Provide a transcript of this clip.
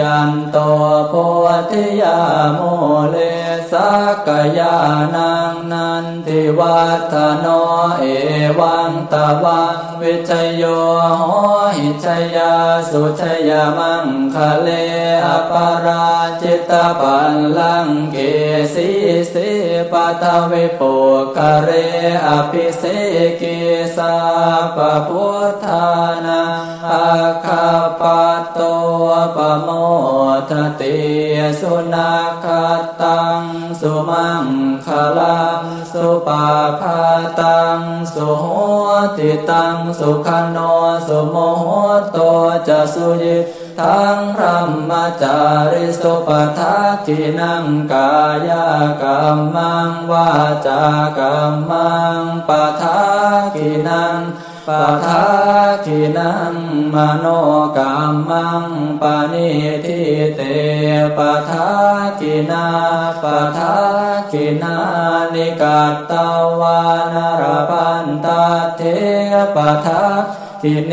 ยันโตโพธิยาโมเลสักยานังนันทิวัฒโนเอวังตะวังวิชโยโหหิชยาสุชยามังคะเลอปาราจิตปัลลังเกสีสิปัทวิปุคะเรอภิเสกิสาปพุทธานังอาคา ปโมทติสุนัขตัง สุมังคลัง สุปาพาตัง สุโหติตัง สุขโนสุโมโหโตจะสุยิทังพระมจาริสุปทักขินังกายกรรมังวาจากรรมังปทักขินัง ปทักขินังมโนกรรมังปณิทิเตปทักขินาปทักขินานิกัตตวานารปันตเทปทักขิเน